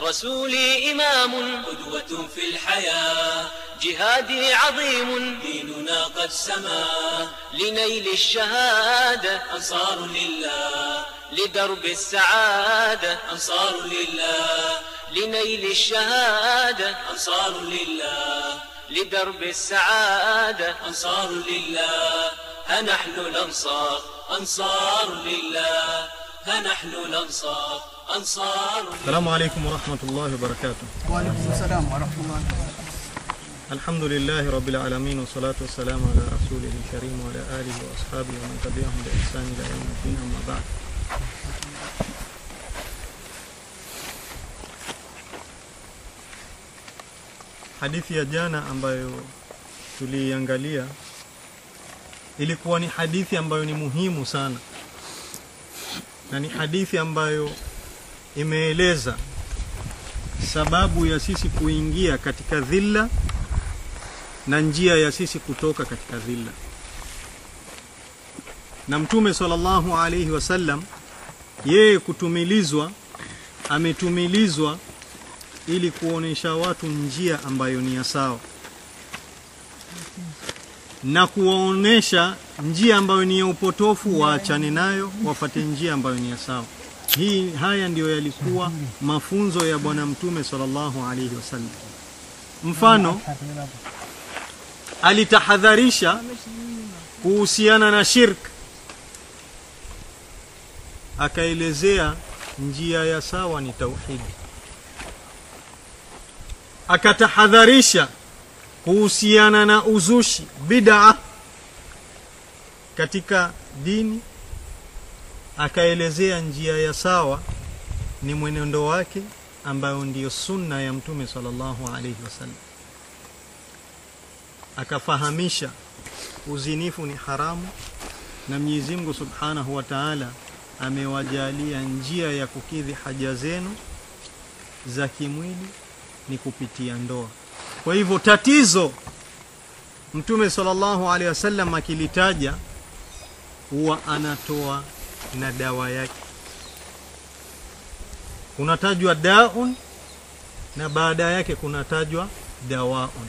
رسولي إمام. قدوة في الحياة. جهادي عظيم. ديننا قد سما. لنيل الشهادة. أنصار لله. لدرب السعادة. أنصار لله. لنيل الشهادة. أنصار لله. لدرب السعادة. أنصار لله. ها نحن الأنصار. أنصار لله. ها نحن الأنصار أنصار. السلام عليكم ورحمة الله وبركاته. وعليكم السلام ورحمة الله الحمد لله رب العالمين والصلاة والسلام على رسوله الكريم وعلى آله وأصحابه ومن تبعهم بإحسان إلى يوم الدين أما بعد. Hadithi ya jana ambayo tuliiangalia ilikuwa ni hadithi ambayo ni muhimu sana. Na ni hadithi ambayo imeeleza sababu ya sisi kuingia katika dhilla na njia ya sisi kutoka katika dhilla. Na mtume sallallahu alaihi wasallam yeye kutumilizwa ametumilizwa ili kuonesha watu njia ambayo ni ya sawa na kuwaonesha njia ambayo ni ya upotofu waachane nayo wafate njia ambayo ni ya sawa. Hii haya ndiyo yalikuwa mafunzo ya bwana mtume sallallahu alaihi wasallam. Mfano alitahadharisha kuhusiana na shirk. Akaelezea njia ya sawa ni tauhidi. Akatahadharisha kuhusiana na uzushi bid'a katika dini akaelezea njia ya sawa ni mwenendo wake ambayo ndiyo sunna ya mtume sallallahu alaihi wasallam akafahamisha uzinifu ni haramu na Mwenyezi Mungu Subhanahu wa Ta'ala amewajalia njia ya kukidhi haja zenu za kimwili ni kupitia ndoa. Kwa hivyo tatizo Mtume sallallahu alaihi wasallam akilitaja huwa anatoa na dawa yake. Kunatajwa daun na baada yake kunatajwa dawaun.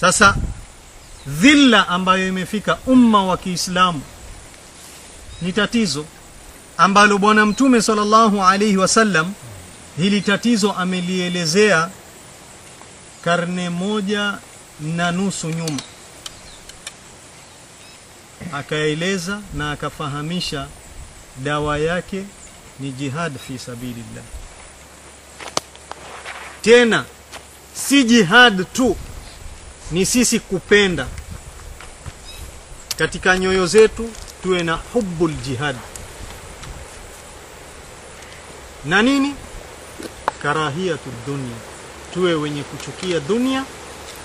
Sasa dhilla ambayo imefika umma wa Kiislamu ni tatizo ambalo bwana mtume sallallahu alaihi wasallam hili tatizo amelielezea karne moja na nusu nyuma. Akaeleza na akafahamisha dawa yake ni jihad fi sabilillah. Tena si jihad tu ni sisi kupenda. Katika nyoyo zetu tuwe na hubbul jihad. Na nini? Karahiyatu dunia tuwe wenye kuchukia dunia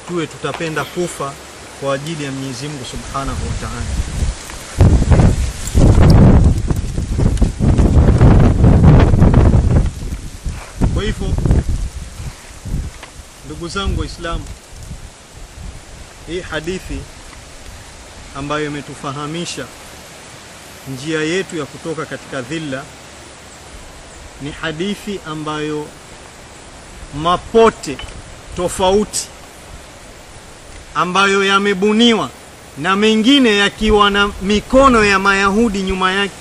tuwe tutapenda kufa kwa ajili ya Mwenyezi Mungu Subhanahu wa Ta'ala. Kwa hivyo ndugu zangu waislamu hii hadithi ambayo imetufahamisha njia yetu ya kutoka katika dhilla ni hadithi ambayo mapote tofauti ambayo yamebuniwa na mengine yakiwa na mikono ya Mayahudi nyuma yake.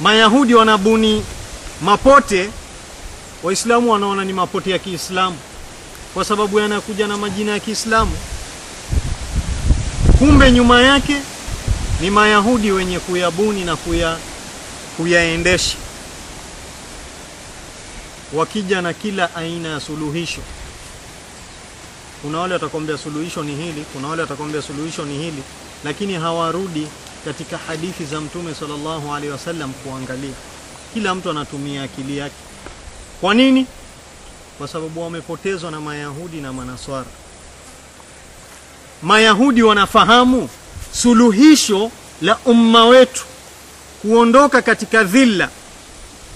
Mayahudi wanabuni mapote, Waislamu wanaona ni mapote ya Kiislamu kwa sababu yanakuja na majina ya Kiislamu. Kumbe nyuma yake ni Mayahudi wenye kuyabuni na kuya, kuyaendesha wakija na kila aina ya suluhisho. Kuna wale watakwambia suluhisho ni hili, kuna wale watakwambia suluhisho ni hili, lakini hawarudi katika hadithi za Mtume sallallahu alaihi wasallam kuangalia. Kila mtu anatumia akili yake. Kwa nini? Kwa sababu wamepotezwa na Mayahudi na Manaswara. Mayahudi wanafahamu suluhisho la umma wetu kuondoka katika dhilla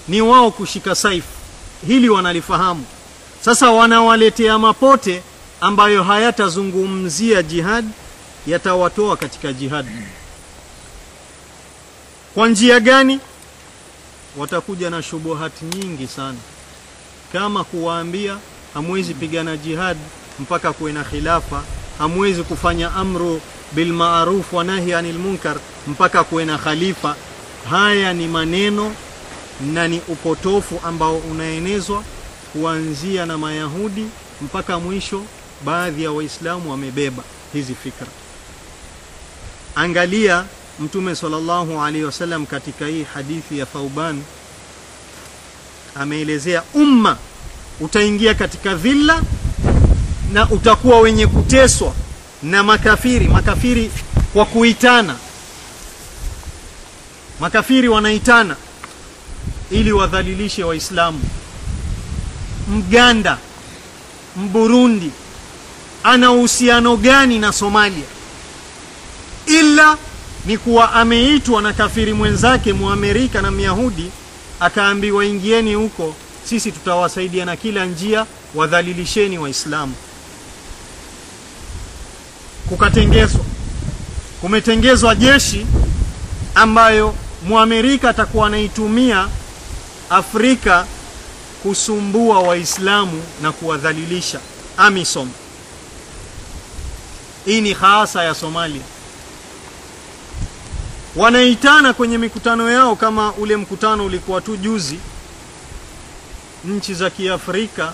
ni wao kushika saifu hili wanalifahamu. Sasa wanawaletea mapote ambayo hayatazungumzia jihad yatawatoa katika jihad. Kwa njia gani? Watakuja na shubuhati nyingi sana. Kama kuwaambia hamwezi pigana jihad mpaka kuwe na khilafa. Hamwezi kufanya amru bilmaruf wa nahi anil munkar mpaka kuwe na khalifa. Haya ni maneno na ni upotofu ambao unaenezwa kuanzia na mayahudi mpaka mwisho baadhi ya waislamu wamebeba hizi fikra. Angalia mtume sallallahu alaihi wasallam katika hii hadithi ya thauban ameelezea umma utaingia katika dhilla na utakuwa wenye kuteswa na makafiri. Makafiri kwa kuitana. Makafiri wanaitana ili wadhalilishe waislamu. Mganda mburundi ana uhusiano gani na somalia? Ila ni kuwa ameitwa na kafiri mwenzake muamerika na myahudi akaambiwa ingieni huko sisi tutawasaidia na kila njia wadhalilisheni waislamu. Kukatengezwa. Kumetengezwa jeshi ambayo muamerika atakuwa anaitumia afrika kusumbua waislamu na kuwadhalilisha. Amisom. Hii ni hasa ya somalia. Wanaitana kwenye mikutano yao kama ule mkutano ulikuwa tu juzi. Nchi za kiafrika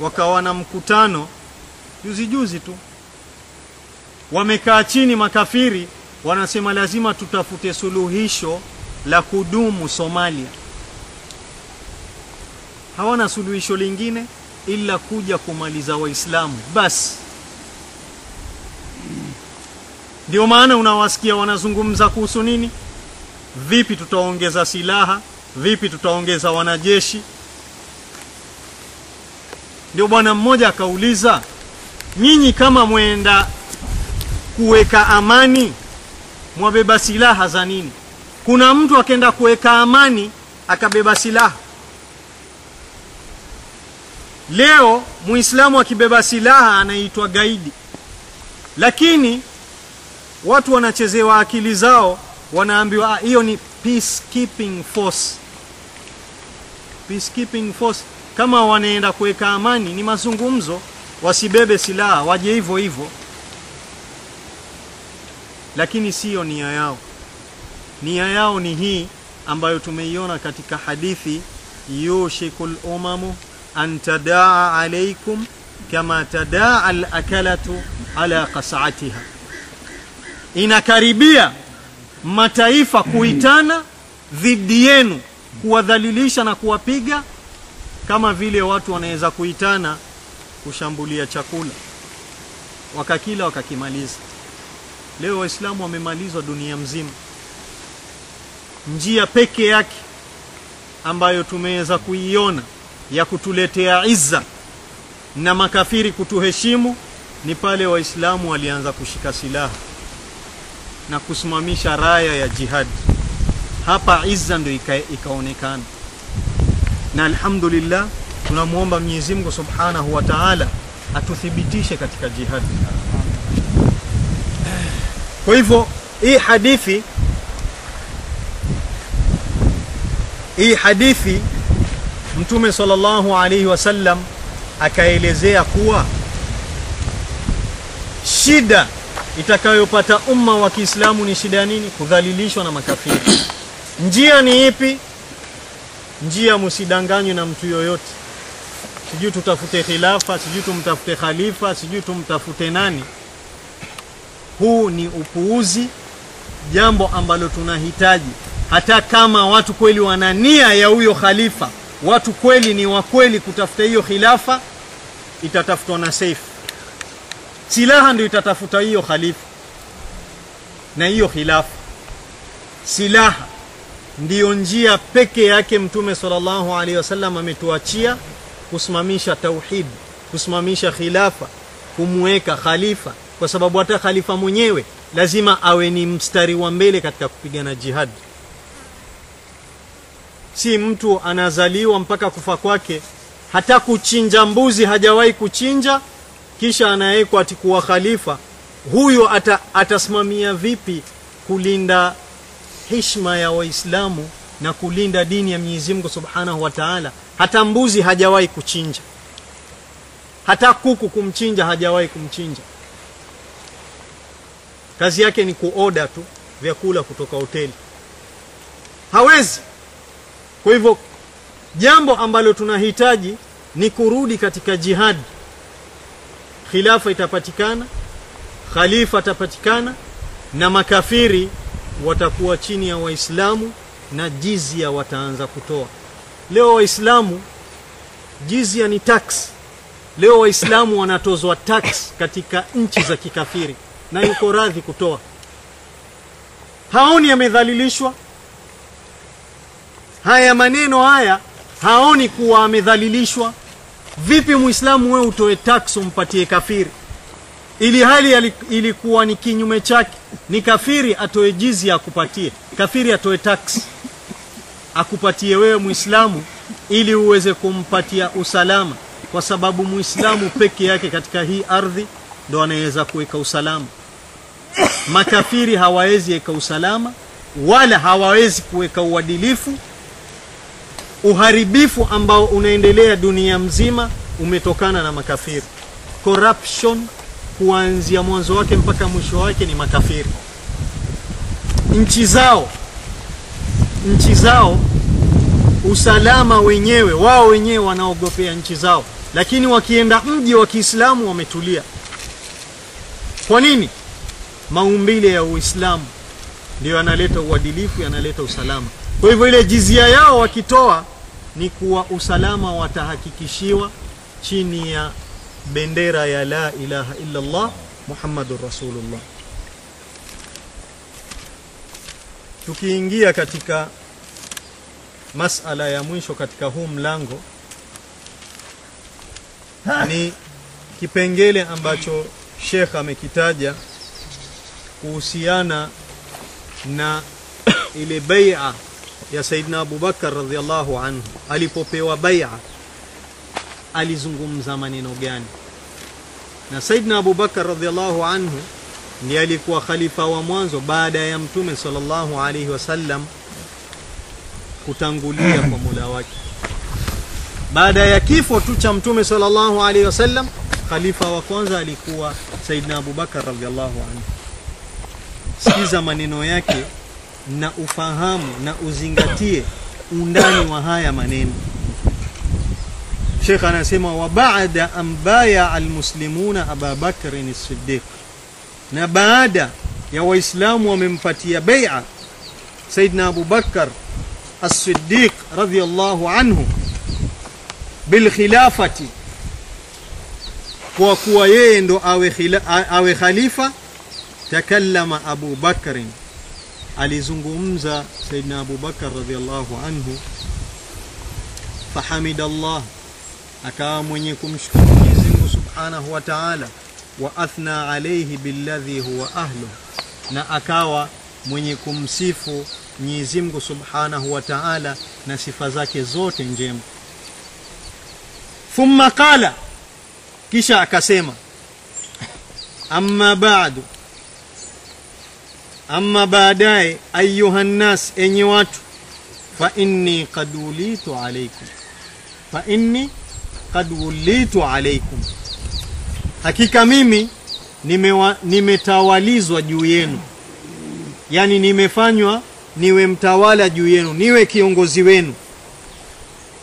wakawa na mkutano juzi juzi tu. Wamekaa chini makafiri wanasema lazima tutafute suluhisho la kudumu somalia hawana suluhisho lingine ila kuja kumaliza waislamu. Basi ndio maana unawasikia wanazungumza kuhusu nini? Vipi tutaongeza silaha? Vipi tutaongeza wanajeshi? Ndio bwana mmoja akauliza nyinyi kama mwenda kuweka amani mwabeba silaha za nini? Kuna mtu akenda kuweka amani akabeba silaha leo muislamu akibeba silaha anaitwa gaidi. Lakini watu wanachezewa akili zao wanaambiwa hiyo ni peacekeeping force. Peacekeeping force kama wanaenda kuweka amani ni mazungumzo. Wasibebe silaha waje hivyo hivyo. Lakini siyo nia yao. Nia yao ni hii ambayo tumeiona katika hadithi yushikul umamu an tadaa alaikum kama tadaa alakalatu ala qas'atiha. Inakaribia mataifa kuitana dhidi yenu kuwadhalilisha na kuwapiga kama vile watu wanaweza kuitana kushambulia chakula wakakila wakakimaliza. Leo waislamu wamemalizwa dunia mzima. Njia peke yake ambayo tumeweza kuiona ya kutuletea izza na makafiri kutuheshimu ni pale waislamu walianza kushika silaha na kusimamisha raya ya jihad. Hapa izza ndio ika, ikaonekana. Na alhamdulillah tunamwomba Mwenyezi Mungu Subhanahu wa Ta'ala atuthibitishe katika jihad. Kwa hivyo hii hadithi hii hadithi mtume sallallahu alaihi wasallam akaelezea kuwa shida itakayopata umma wa Kiislamu ni shida nini? Kudhalilishwa na makafiri. Njia ni ipi? Njia msidanganywe na mtu yoyote, sijui tutafute khilafa, sijui tumtafute khalifa, sijui tumtafute nani. Huu ni upuuzi, jambo ambalo tunahitaji hata kama watu kweli wana nia ya huyo khalifa, watu kweli ni wa kweli kutafuta hiyo khilafa, itatafutwa na Seif. silaha ndio itatafuta hiyo khalifa na hiyo khilafa. Silaha ndiyo njia peke yake mtume sallallahu alaihi wasallam ametuachia kusimamisha tauhid kusimamisha khilafa kumweka khalifa. Kwa sababu hata khalifa mwenyewe lazima awe ni mstari wa mbele katika kupigana jihad si mtu anazaliwa mpaka kufa kwake hata kuchinja mbuzi hajawahi kuchinja kisha anawekwa ati kuwa khalifa huyo ata, atasimamia vipi kulinda heshima ya waislamu na kulinda dini ya Mwenyezi Mungu Subhanahu wa Ta'ala? Hata mbuzi hajawahi kuchinja. Hata kuku kumchinja hajawahi kumchinja. Kazi yake ni kuoda tu vyakula kutoka hoteli. Hawezi kwa hivyo jambo ambalo tunahitaji ni kurudi katika jihad. Khilafa itapatikana khalifa atapatikana na makafiri watakuwa chini ya waislamu na jizia wataanza kutoa. Leo waislamu jizia ni tax. Leo waislamu wanatozwa tax katika nchi za kikafiri na yuko radhi kutoa. Haoni amedhalilishwa haya maneno haya haoni kuwa amedhalilishwa? Vipi muislamu wewe utoe tax umpatie kafiri? Ili hali ilikuwa ni kinyume chake. Ni kafiri atoe jizi akupatie. Kafiri atoe tax. Akupatie wewe muislamu ili uweze kumpatia usalama. Kwa sababu muislamu peke yake katika hii ardhi ndo anaweza kuweka usalama. Makafiri hawawezi weka usalama wala hawawezi kuweka uadilifu uharibifu ambao unaendelea dunia mzima umetokana na makafiri. Corruption kuanzia mwanzo wake mpaka mwisho wake ni makafiri. Nchi zao nchi zao usalama wenyewe wao wenyewe wanaogopea nchi zao. Lakini wakienda mji wa Kiislamu wametulia. Kwa nini? Maumbile ya Uislamu ndio yanaleta uadilifu yanaleta usalama. Kwa hivyo ile jizia yao wakitoa ni kuwa usalama watahakikishiwa chini ya bendera ya la ilaha illa Allah Muhammadur Rasulullah. Tukiingia katika masala ya mwisho katika huu mlango ni kipengele ambacho Sheikh amekitaja kuhusiana na ile bai'a ya Saidina Abubakar radhiallahu anhu alipopewa bai'a alizungumza maneno gani? Na Saidina Abubakar radhiallahu anhu ndiye alikuwa khalifa wa mwanzo baada ya mtume sallallahu alaihi wasallam kutangulia kwa Mola wake. Baada ya kifo tu cha mtume sallallahu alaihi wasallam khalifa wa kwanza alikuwa Saidina Abubakar radhiallahu anhu. Sikiza maneno yake na ufahamu na uzingatie undani wa haya maneno. Sheikh anasema wa baada an baya almuslimuna Aba Bakr as-Siddiq. Na baada ya waislamu wamempatia bai'a Saidina Abu Bakar as-Siddiq radhiyallahu anhu bil khilafati kwa kuwa yeye ndo awe, awe khalifa takallama Abu Bakr alizungumza Saidina Abu Bakar anhu, anhu fahamidallah akawa mwenye kumshukuru Mwenyezi Mungu Subhanahu wa Ta'ala wa athna alayhi billadhi huwa ahlu na akawa mwenye kumsifu Mwenyezi Mungu Subhanahu wa Ta'ala na sifa zake zote njema. Thumma qala kisha akasema amma ba'du amma baadaye ayuha nnas enyi watu fa inni kad wulitu alaykum. Fa inni kad wulitu alaykum. Hakika mimi nimewa, nimetawalizwa juu yenu. Yani nimefanywa niwe mtawala juu yenu niwe kiongozi wenu.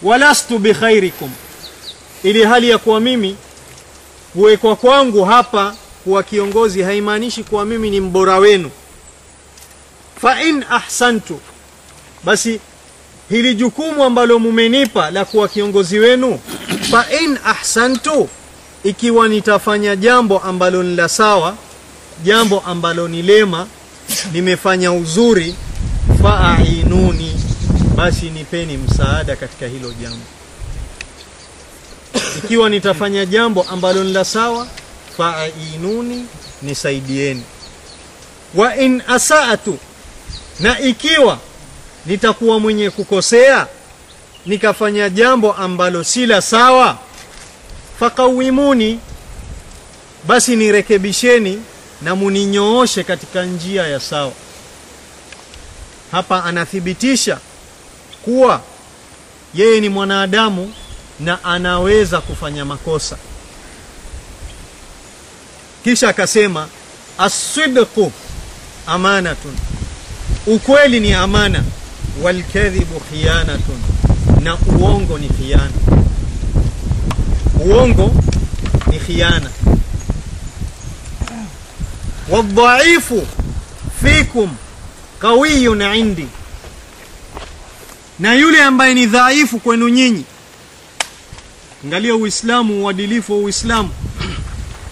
Walastu bikhairikum ili hali ya kuwa mimi kuwekwa kwangu hapa kuwa kiongozi haimaanishi kuwa mimi ni mbora wenu fa in ahsantu. Basi hili jukumu ambalo mumenipa la kuwa kiongozi wenu fa in ahsantu ikiwa nitafanya jambo ambalo ni la sawa jambo ambalo ni lema nimefanya uzuri faainuni basi nipeni msaada katika hilo jambo. Ikiwa nitafanya jambo ambalo ni la sawa faainuni nisaidieni. Wa in asatu na ikiwa nitakuwa mwenye kukosea nikafanya jambo ambalo si la sawa fakawimuni basi nirekebisheni na muninyooshe katika njia ya sawa. Hapa anathibitisha kuwa yeye ni mwanadamu na anaweza kufanya makosa. Kisha akasema asidqu amanatun ukweli ni amana. Walkadhibu khiyanatun. Na uongo ni khiana uongo ni khiana wadhaifu fikum qawiyun indi. Na yule ambaye ni dhaifu kwenu nyinyi. Angalia uislamu uadilifu wa uislamu.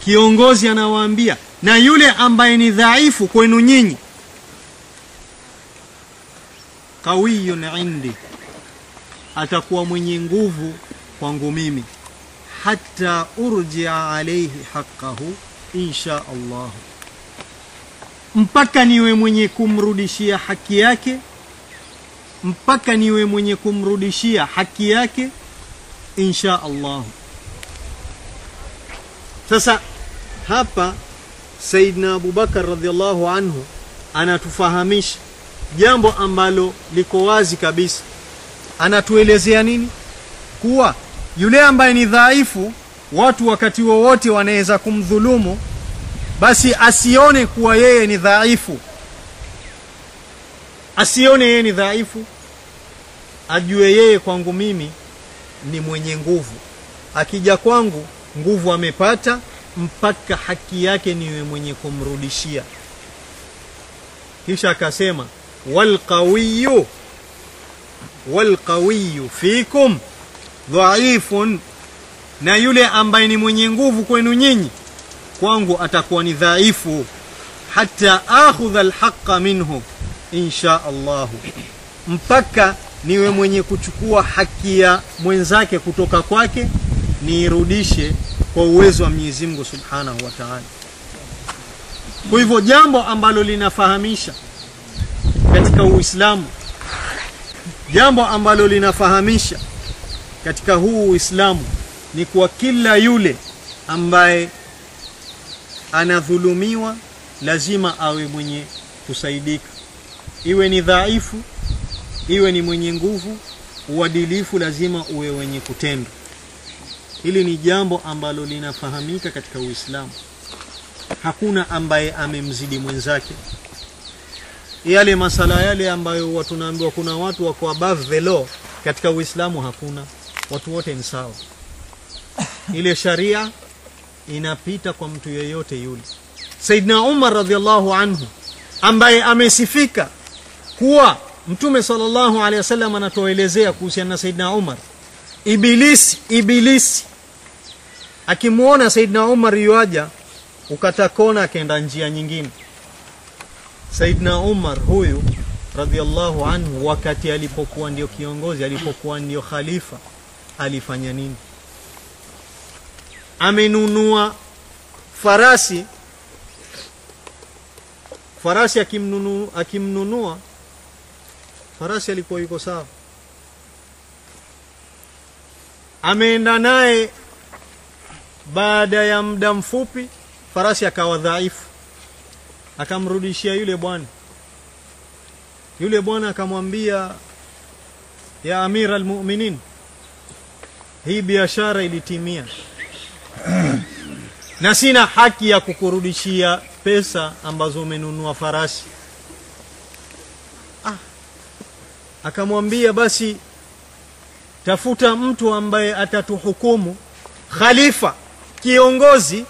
Kiongozi anawaambia na yule ambaye ni dhaifu kwenu nyinyi qawiyun indi. Atakuwa mwenye nguvu kwangu mimi. Hata urjia alayhi haqqahu insha Allah. Mpaka niwe mwenye kumrudishia haki yake mpaka niwe mwenye kumrudishia haki yake insha Allah. Sasa hapa Saidna Abubakar radhiallahu anhu anatufahamisha jambo ambalo liko wazi kabisa. Anatuelezea nini? Kuwa yule ambaye ni dhaifu watu wakati wowote wanaweza kumdhulumu basi asione kuwa yeye ni dhaifu. Asione yeye ni dhaifu ajue yeye kwangu mimi ni mwenye nguvu. Akija kwangu nguvu amepata mpaka haki yake niwe mwenye kumrudishia. Kisha akasema walqawiyu walqawiyu fikum dhaifun na yule ambaye ni mwenye nguvu kwenu nyinyi kwangu atakuwa ni dhaifu. Hata akhudha alhaqa minhu insha Allah mpaka niwe mwenye kuchukua haki ya mwenzake kutoka kwake niirudishe kwa uwezo wa Mwenyezi Mungu Subhanahu wa Ta'ala. Kwa hivyo jambo ambalo linafahamisha katika Uislamu, jambo ambalo linafahamisha katika huu Uislamu ni kwa kila yule ambaye anadhulumiwa lazima awe mwenye kusaidika, iwe ni dhaifu, iwe ni mwenye nguvu, uadilifu lazima uwe wenye kutendwa. Hili ni jambo ambalo linafahamika katika Uislamu. Hakuna ambaye amemzidi mwenzake. Yale masala yale ambayo watu naambiwa kuna watu wako above the law, katika Uislamu hakuna. Watu wote ni sawa. Ile sharia inapita kwa mtu yeyote yule. Saidna Umar radhiallahu anhu ambaye amesifika kuwa Mtume sallallahu alaihi wasallam anatoelezea kuhusiana na Saidna Umar, Ibilisi, Ibilisi akimwona Saidna Umar yuaja, ukatakona akaenda njia nyingine. Saidna Umar huyu radhiallahu anhu, wakati alipokuwa ndio kiongozi, alipokuwa ndio khalifa, alifanya nini? Amenunua farasi farasi akimnunu, akimnunua farasi alikuwa yuko sawa, ameenda naye. Baada ya muda mfupi, farasi akawa dhaifu, akamrudishia yule bwana. Yule bwana akamwambia, ya amira almuminin, hii biashara ilitimia na sina haki ya kukurudishia pesa ambazo umenunua farasi. Ah, akamwambia basi tafuta mtu ambaye atatuhukumu. Khalifa kiongozi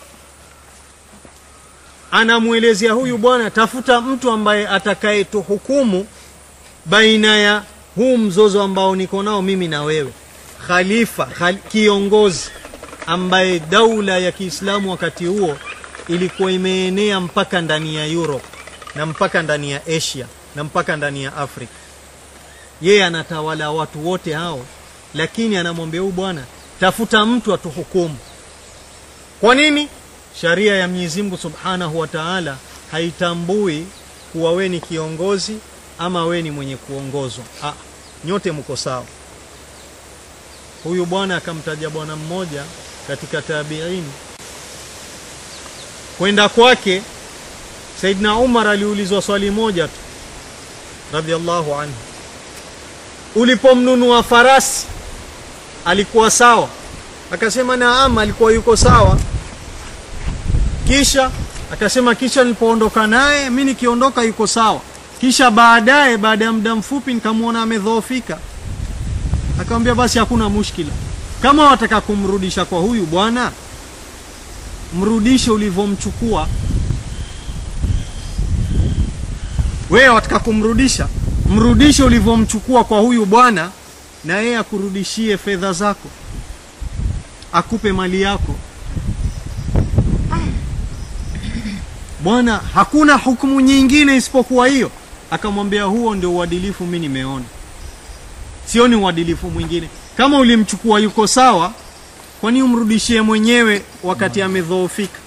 anamwelezea huyu bwana, tafuta mtu ambaye atakayetuhukumu baina ya huu mzozo ambao niko nao mimi na wewe. Khalifa khal, kiongozi ambaye daula ya Kiislamu wakati huo ilikuwa imeenea mpaka ndani ya Europe na mpaka ndani ya Asia na mpaka ndani ya Afrika. Yeye anatawala watu wote hao, lakini anamwambia huyu bwana, tafuta mtu atuhukumu. Kwa nini? Sharia ya Mwenyezi Mungu Subhanahu wa Ta'ala haitambui kuwa we ni kiongozi ama we ni mwenye kuongozwa. Ah, nyote mko sawa. Huyu bwana akamtaja bwana mmoja katika tabiini. Kwenda kwake Saidna Umar aliulizwa swali moja tu radhiallahu anhu, ulipomnunua farasi alikuwa sawa akasema naam alikuwa yuko sawa kisha akasema kisha nilipoondoka naye mi nikiondoka yuko sawa. Kisha baadaye baada ya muda mfupi nikamwona amedhoofika. Akamwambia basi hakuna mushkila. Kama wataka kumrudisha kwa huyu bwana mrudishe ulivyomchukua. Wewe wataka kumrudisha? Mrudishe ulivyomchukua kwa huyu bwana na yeye akurudishie fedha zako. Akupe mali yako bwana hakuna hukumu nyingine isipokuwa hiyo. Akamwambia huo ndio uadilifu mi nimeona. Sioni uadilifu mwingine. Kama ulimchukua yuko sawa kwani umrudishie mwenyewe wakati amedhoofika?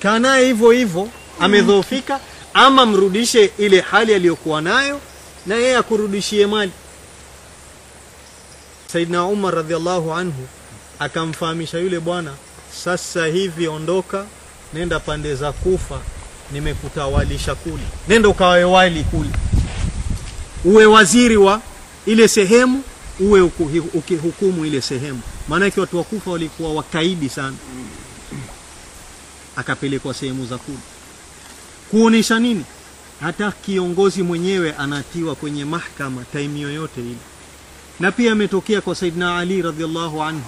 Kaa hivyo hivyo amedhoofika ama mrudishe ile hali aliyokuwa nayo na yeye akurudishie mali. Saidna umar radhiallahu anhu akamfahamisha yule bwana sasa hivi ondoka nenda pande za kufa nimekutawalisha kule. Nenda ukawe wali kule. Uwe waziri wa ile sehemu uwe ukihukumu ile sehemu. Maanake watu wa kufa walikuwa wakaidi sana. Akapelekwa sehemu za kule. Kuonesha nini? Hata kiongozi mwenyewe anatiwa kwenye mahkama time yoyote ile. Na pia ametokea kwa saidna ali radhiallahu anhu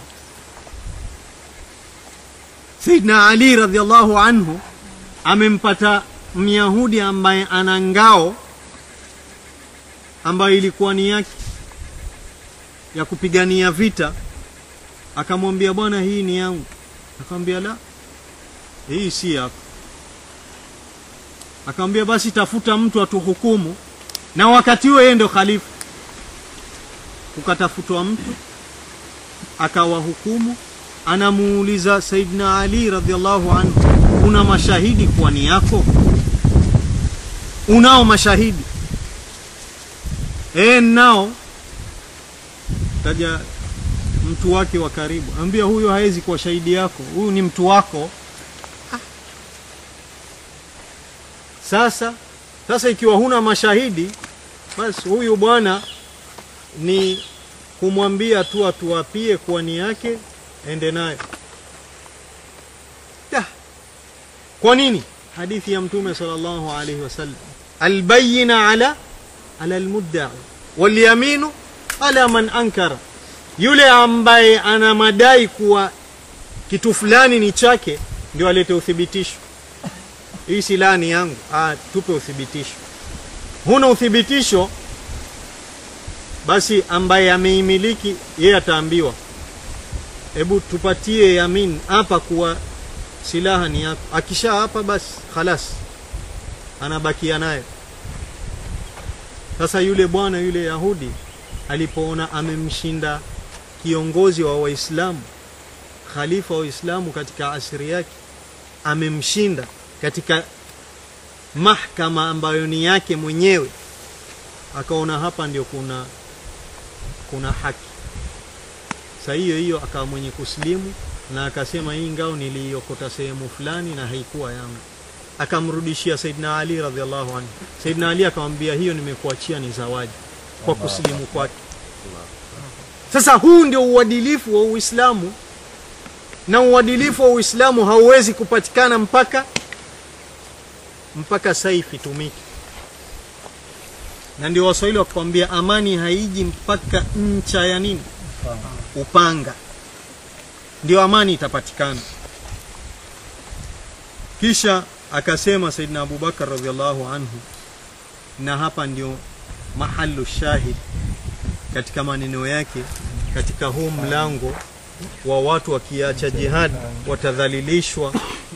saidna ali radhiallahu anhu amempata myahudi ambaye ana ngao ambayo ilikuwa ni yake ya kupigania vita. Akamwambia bwana hii ni yangu. Akamwambia la hii si yako. Akamwambia basi tafuta mtu atuhukumu. Na wakati huo yeye ndio khalifa. Ukatafutwa mtu akawahukumu anamuuliza saidna ali radhiallahu anhu una mashahidi kwani yako? Unao mashahidi. E nao taja mtu wake wa karibu ambia huyo hawezi kuwa shahidi yako huyu ni mtu wako. Ah. sasa sasa ikiwa huna mashahidi basi huyu bwana ni kumwambia tu atuapie kwani yake ende nayo ya. Kwa nini? Hadithi ya mtume sallallahu alaihi wasallam albayina ala ala almuddai walyaminu ala man ankara. Yule ambaye ana madai kuwa kitu fulani ni chake ndio alete uthibitisho. Hii silaha ni yangu. Ah, tupe uthibitisho. Huna uthibitisho basi ambaye ameimiliki yeye ataambiwa hebu tupatie yamin hapa kuwa silaha ni yako. Akisha hapa basi khalas anabakia naye. Sasa yule bwana yule yahudi alipoona amemshinda kiongozi wa waislamu khalifa wa waislamu katika asiri yake amemshinda katika mahkama ambayo ni yake mwenyewe akaona hapa ndio kuna kuna haki saa hiyo hiyo akawa mwenye kusilimu na akasema hii ngao niliiokota sehemu fulani na haikuwa yangu. Akamrudishia saidna ali radhiallahu anhu. Saidna ali akamwambia hiyo nimekuachia ni zawadi kwa kusilimu kwake. Sasa huu ndio uadilifu wa uislamu. Na uadilifu wa uislamu hauwezi kupatikana mpaka mpaka saifi tumiki na ndio waswahili wakwambia amani haiji mpaka ncha ya nini upanga. Ndio amani itapatikana. Kisha akasema Saidina abubakar radiallahu anhu na hapa ndio mahalu shahid katika maneno yake katika huu mlango wa watu wakiacha jihad watadhalilishwa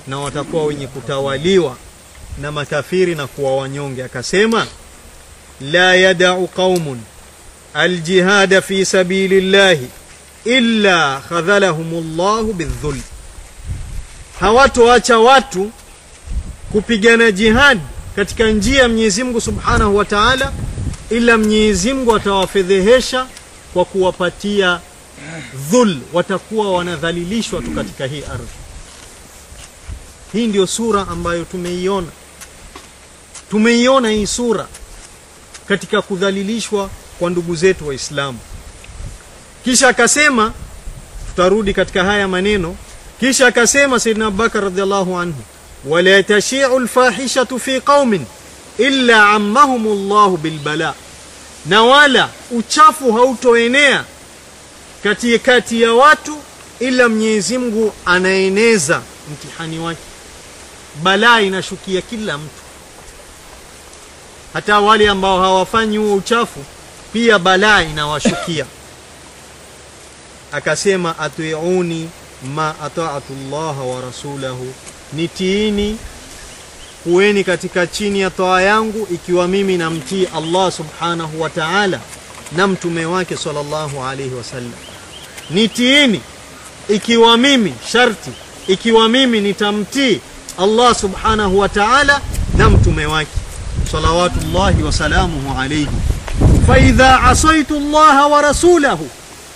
na watakuwa wenye kutawaliwa na makafiri na kuwa wanyonge. Akasema la yadau qaumun aljihada fi sabili llahi illa khadhalahumullahu bidhul, hawatoacha watu kupigana jihad katika njia ya Mwenyezi Mungu Subhanahu wa Ta'ala ila Mwenyezi Mungu atawafedhehesha kwa kuwapatia dhul. Watakuwa wanadhalilishwa tu katika hii ardhi. Hii ndio sura ambayo tumeiona. Tumeiona hii sura katika kudhalilishwa kwa ndugu zetu waislamu kisha akasema tutarudi katika haya maneno. Kisha akasema sayyidina abubakar radhiallahu anhu wala tashiu lfahishatu fi qaumin illa ammahum llahu bilbala. Na wala uchafu hautoenea kati kati ya watu ila mwenyezi mungu anaeneza mtihani wake. Balaa inashukia kila mtu. Hata wale ambao hawafanyi huo uchafu pia balaa inawashukia akasema atiuni ma ataatu llaha wa rasulahu. Nitiini kuweni katika chini ya toa yangu ikiwa mimi namtii allah subhanahu wa taala na mtume wake sallallahu alaihi wasallam nitiini ikiwa mimi sharti ikiwa mimi nitamtii allah subhanahu wa taala na mtume wake salawatullahi wasalamuhu alaihi faidha asaitu llaha wa rasulahu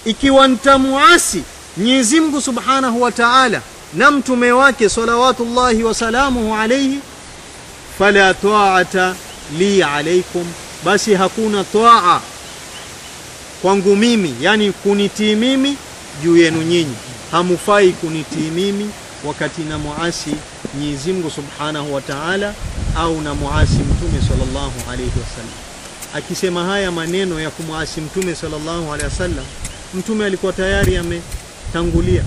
ikiwa ntamuasi mwenyezi mungu subhanahu wa taala na mtume wake salawatullahi wasalamuhu alayhi fala taata li alaykum basi hakuna taa kwangu mimi yani kunitii mimi juu yenu nyinyi hamufai kunitii mimi wakati na muasi Mwenyezi Mungu Subhanahu wa Ta'ala au na muasi Mtume sallallahu alayhi wasallam. Akisema haya maneno ya kumuasi Mtume sallallahu alayhi wasallam, Mtume alikuwa tayari ametangulia,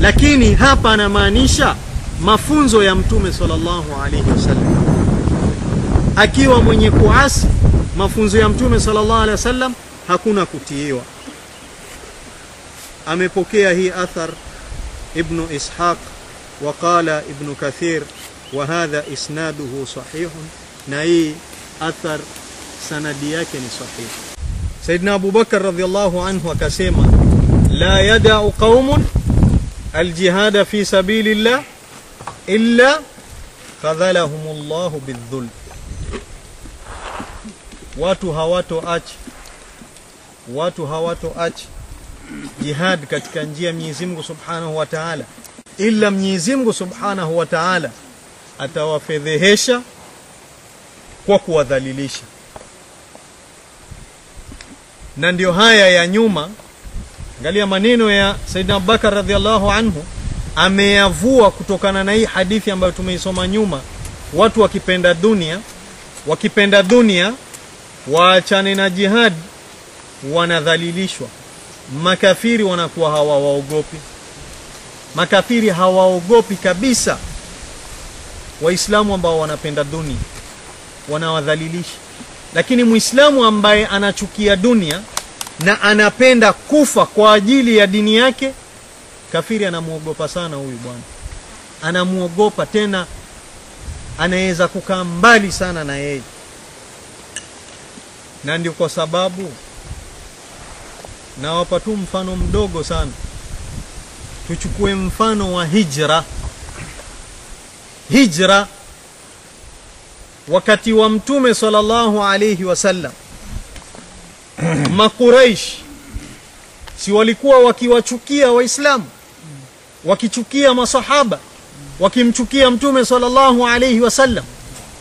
lakini hapa anamaanisha mafunzo ya Mtume sallallahu alayhi wasallam. Akiwa mwenye kuasi mafunzo ya Mtume sallallahu alayhi wasallam, hakuna kutiiwa. amepokea hii athar ibnu ishaq waqala ibnu kathir wa hadha isnaduhu sahihun na hii athar sanadi yake ni sahihi saidna abubakar radhiallahu anhu akasema la yadau qaumun aljihada fi sabilillah illa khadhalahum llahu bildhulm watu hawatoachi watu hawatoachi jihad katika njia ya Mwenyezi Mungu Subhanahu wa Ta'ala, ila Mwenyezi Mungu Subhanahu wa Ta'ala atawafedhehesha kwa kuwadhalilisha. Na ndio haya ya nyuma, angalia maneno ya Saidina Abubakar radhiallahu anhu. Ameyavua kutokana na hii hadithi ambayo tumeisoma nyuma. Watu wakipenda dunia, wakipenda dunia waachane na jihad, wanadhalilishwa. Makafiri wanakuwa hawawaogopi. Makafiri hawaogopi kabisa. Waislamu ambao wanapenda dunia wanawadhalilisha lakini Muislamu ambaye anachukia dunia na anapenda kufa kwa ajili ya dini yake kafiri anamwogopa sana huyu bwana. Anamwogopa tena anaweza kukaa mbali sana na yeye. Na ndio kwa sababu nawapa tu mfano mdogo sana. Tuchukue mfano wa hijra. Hijra wakati wa mtume sallallahu alayhi wasallam makuraish si walikuwa wakiwachukia waislamu wakichukia masahaba wakimchukia mtume sallallahu alayhi wasallam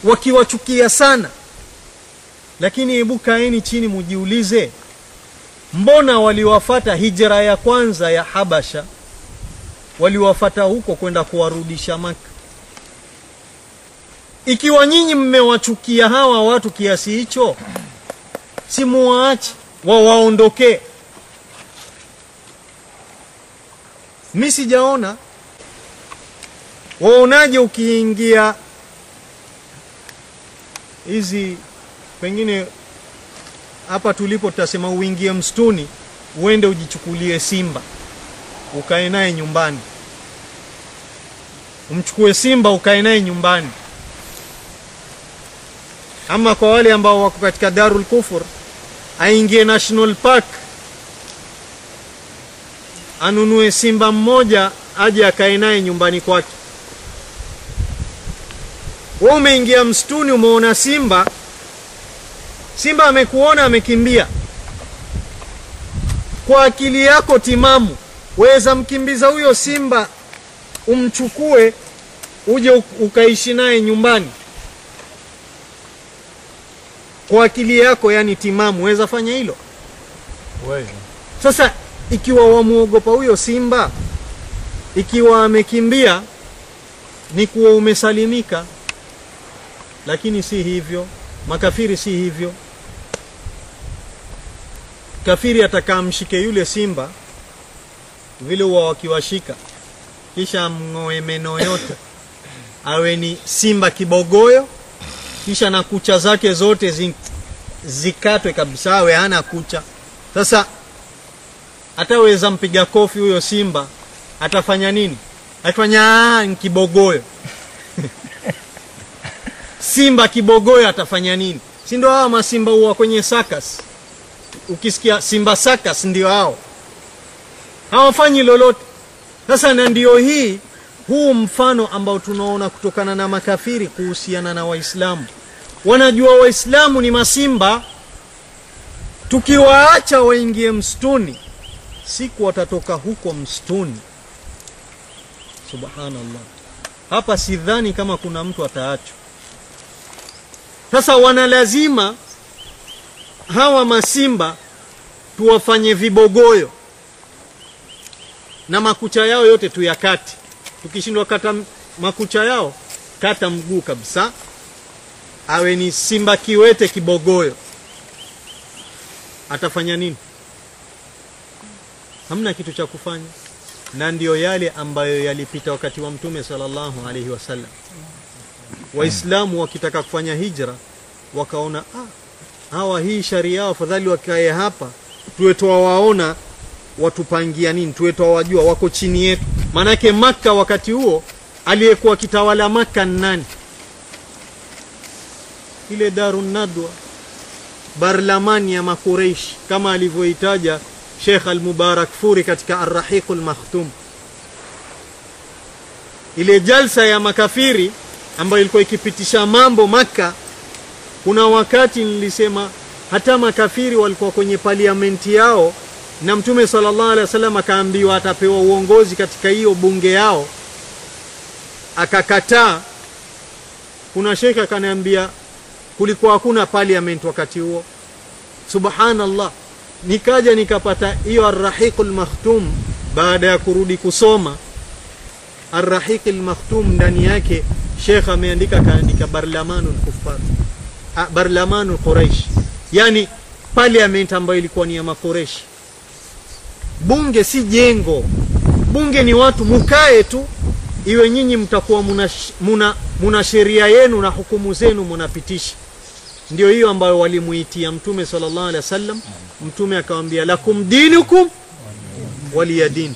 wakiwachukia sana. Lakini hebu kaeni chini mujiulize mbona waliwafata hijra ya kwanza ya habasha? Waliwafata huko kwenda kuwarudisha maka ikiwa nyinyi mmewachukia hawa watu kiasi hicho si muwaache wawaondokee. Mi sijaona. Waonaje ukiingia hizi pengine hapa tulipo tutasema uingie msituni uende ujichukulie simba ukae naye nyumbani. Umchukue simba ukae naye nyumbani ama kwa wale ambao wako katika darul kufur aingie national park anunue simba mmoja aje akae naye nyumbani kwake. Wewe umeingia msituni umeona simba. Simba amekuona amekimbia. Kwa akili yako timamu weza mkimbiza huyo simba umchukue uje ukaishi naye nyumbani kwa akili yako yani timamu weza fanya hilo? Sasa ikiwa wamuogopa huyo simba ikiwa amekimbia ni kuwa umesalimika. Lakini si hivyo. Makafiri si hivyo. Kafiri atakamshike yule simba vile huwa wakiwashika. Kisha mng'oe meno yote. Awe ni simba kibogoyo kisha na kucha zake zote zi, zikatwe kabisa awe hana kucha. Sasa ataweza mpiga kofi huyo simba atafanya nini? Atafanya kibogoyo. Simba kibogoyo atafanya nini? Si ndio hawa masimba huwa kwenye sakas? Ukisikia simba sakas ndio hao. Hawafanyi lolote. Sasa na ndio hii huu mfano ambao tunaona kutokana na makafiri kuhusiana na waislamu. Wanajua waislamu ni masimba. Tukiwaacha waingie msituni siku watatoka huko msituni. Subhanallah. Hapa sidhani kama kuna mtu ataachwa sasa wanalazima hawa masimba tuwafanye vibogoyo. Na makucha yao yote tuyakati tukishindwa kata makucha yao kata mguu kabisa. Awe ni simba kiwete kibogoyo. Atafanya nini? Hamna kitu cha kufanya. Na ndiyo yale ambayo yalipita wakati wa mtume sallallahu alaihi wasallam waislamu wakitaka kufanya hijra wakaona ah, hawa hii sharia afadhali wakae hapa tuwe twawaona watupangia nini? Tuwe twawajua wako chini yetu. Maanake makka wakati huo aliyekuwa kitawala makka ni nani? Ile darun nadwa barlamani ya makureishi kama alivyoitaja Sheikh al-Mubarak Furi katika Ar-Rahiq al-Makhtum ile jalsa ya makafiri ambayo ilikuwa ikipitisha mambo Makka kuna wakati nilisema hata makafiri walikuwa kwenye parliamenti yao na mtume sallallahu alaihi wasallam akaambiwa atapewa uongozi katika hiyo bunge yao. Akakataa. Kuna shekhe akaniambia kulikuwa hakuna parliament wakati huo. Subhanallah. Nikaja nikapata hiyo arrahiqul makhtum baada ya kurudi kusoma. Arrahiqul makhtum ndani yake shekh ameandika kaandika barlamanul kuffar. Ah, barlamanul quraish yani parliament ambayo ilikuwa ni ya makoreshi bunge si jengo. Bunge ni watu mukae tu. Iwe nyinyi mtakuwa muna, muna, muna sheria yenu na hukumu zenu munapitisha. Ndio hiyo ambayo walimuitia mtume sallallahu alaihi wasallam. Mtume akawambia lakum dinukum waliya dini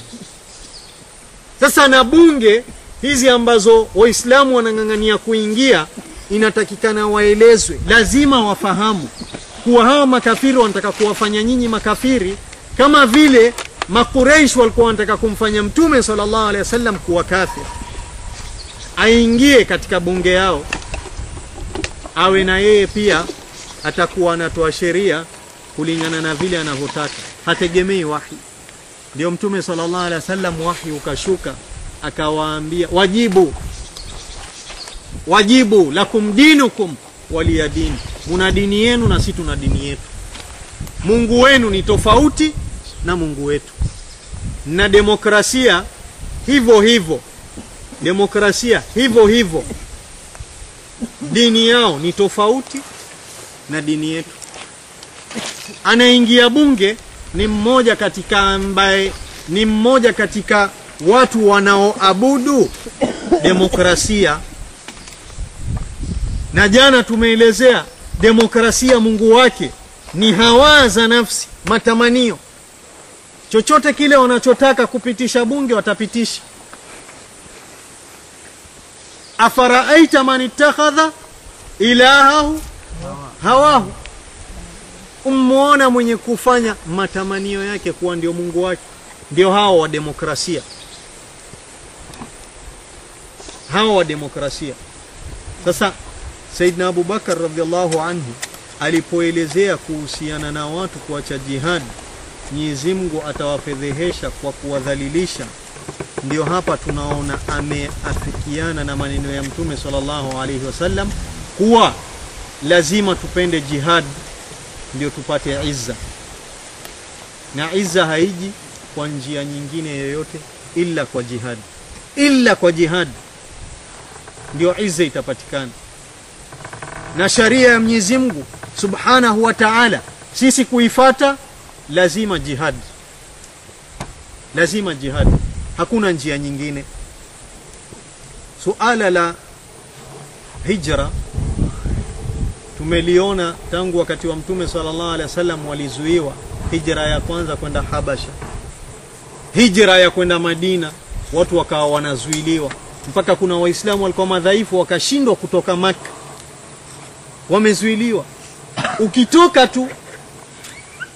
sasa na bunge hizi ambazo waislamu wanang'ang'ania kuingia inatakikana waelezwe. Lazima wafahamu kuwa hawa makafiri wanataka kuwafanya nyinyi makafiri kama vile makureish walikuwa wanataka kumfanya mtume sallallahu alaihi wasallam kuwa kafir. Aingie katika bunge yao. Awe na yeye pia atakuwa anatoa sheria kulingana na vile anavyotaka. Hategemei wahi. Ndio mtume sallallahu alaihi wasallam wahi ukashuka akawaambia wajibu. Wajibu lakum dinukum waliya dini. Muna dini yenu na si tuna dini yetu. Mungu wenu ni tofauti na mungu wetu. Na demokrasia hivyo hivyo. Demokrasia hivyo hivyo. Dini yao ni tofauti na dini yetu. Anaingia bunge ni mmoja katika ambaye ni mmoja katika watu wanaoabudu demokrasia. Na jana tumeelezea demokrasia mungu wake ni hawa za nafsi matamanio chochote kile wanachotaka kupitisha bunge watapitisha. Afaraaita man ittakhadha ilahahu hawahu. Umuona mwenye kufanya matamanio yake kuwa ndio mungu wake. Ndio hao wa demokrasia. Hao wa demokrasia. Sasa saidna abubakar radiallahu anhu alipoelezea kuhusiana na watu kuacha jihadi mwenyezi mungu atawafedhehesha kwa kuwadhalilisha. Ndio hapa tunaona ameafikiana na maneno ya mtume sallallahu alaihi wasallam kuwa lazima tupende jihad ndio tupate izza. Na izza haiji kwa njia nyingine yoyote illa kwa jihad. Illa kwa jihad ndio izza itapatikana. Na sharia ya Mwenyezi Mungu Subhanahu wa Ta'ala sisi kuifata lazima jihad. Lazima jihad. Hakuna njia nyingine. Suala la hijra tumeliona tangu wakati wa mtume sallallahu alaihi wasallam walizuiwa hijra ya kwanza kwenda Habasha hijra ya kwenda Madina. Watu wakawa wanazuiliwa mpaka kuna waislamu walikuwa madhaifu wakashindwa kutoka Maka wamezuiliwa. Ukitoka tu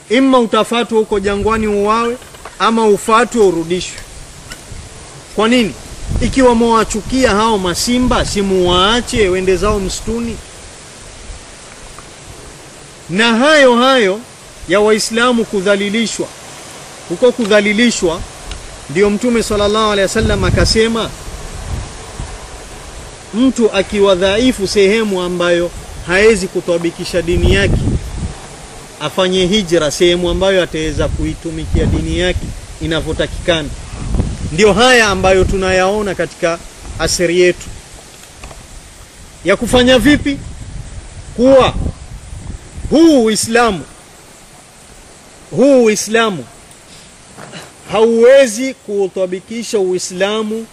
imma utafatwa huko jangwani uwawe ama ufatwe urudishwe. Kwa nini? Ikiwa mwawachukia hao masimba simuwaache wende zao msituni? Na hayo hayo ya waislamu kudhalilishwa. Huko kudhalilishwa ndio mtume sallallahu alaihi wasallam akasema mtu akiwa dhaifu sehemu ambayo hawezi kutwabikisha dini yake afanye hijra sehemu ambayo ataweza kuitumikia dini yake inavyotakikana. Ndio haya ambayo tunayaona katika asiri yetu. Ya kufanya vipi? Kuwa huu uislamu huu uislamu hauwezi kuutabikisha uislamu